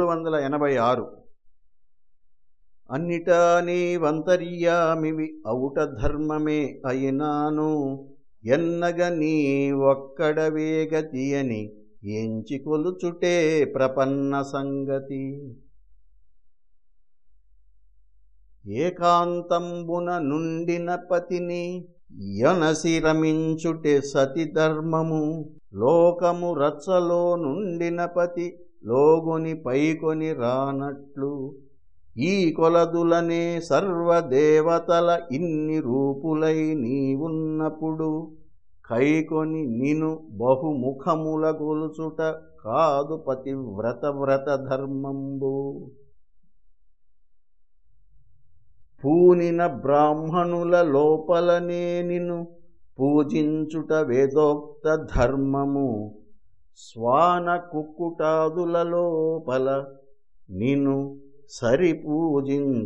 మూడు వందల ఎనభై ఆరు. అన్నిటా నీవంతర్యామివి అవుట ధర్మమే అయినాను. ఎన్నగ నీ ఒక్కడవేగతి అని ఎంచి కొలుచుటే ప్రపన్న సంగతి. ఏకాంతంబున నుండిన పతిని యనసి రమించుటే సతి ధర్మము లోకము రచ్చలో నుండిన పతి లోగుని పైకొని రానట్లు. ఈ కొలదులనే సర్వదేవతల ఇన్ని రూపులై నీవున్నప్పుడు కైకొని నిను బహుముఖముల గొలుచుట కాదు పతివ్రత వ్రత ధర్మంబు. పూనిన బ్రాహ్మణుల లోపలనే నిను పూజించుట వేదోక్త ధర్మము. స్వాన కుక్కుటాదుల లోపల నిను సరి పూజించగరానట్లు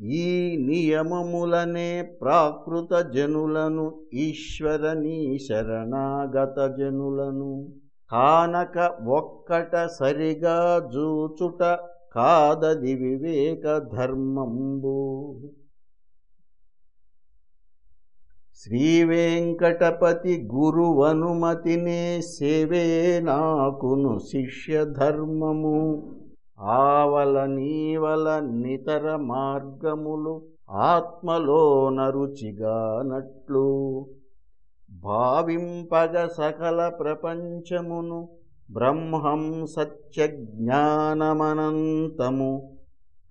ఈ నియమములనే ప్రాకృత జనులను ఈశ్వరనీ శరణాగత జనులను. కానక ఒక్కట సరిగా జూచుట కాదది వివేక ధర్మంబు. శ్రీవేంకటపతి గురువనుమతినే సేవే నాకును శిష్య ధర్మము. ఆవల నీవల నితర మార్గములు ఆత్మలో నరుచిగానట్లు భావింపగ సకల ప్రపంచమును బ్రహ్మం సత్యజ్ఞానమనంతము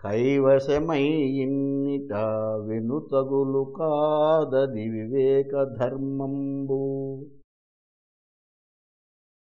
కైవశమయ్యిన్నిట ఇన్నిట వెనుతగులు కాదది వివేకధర్మంబు.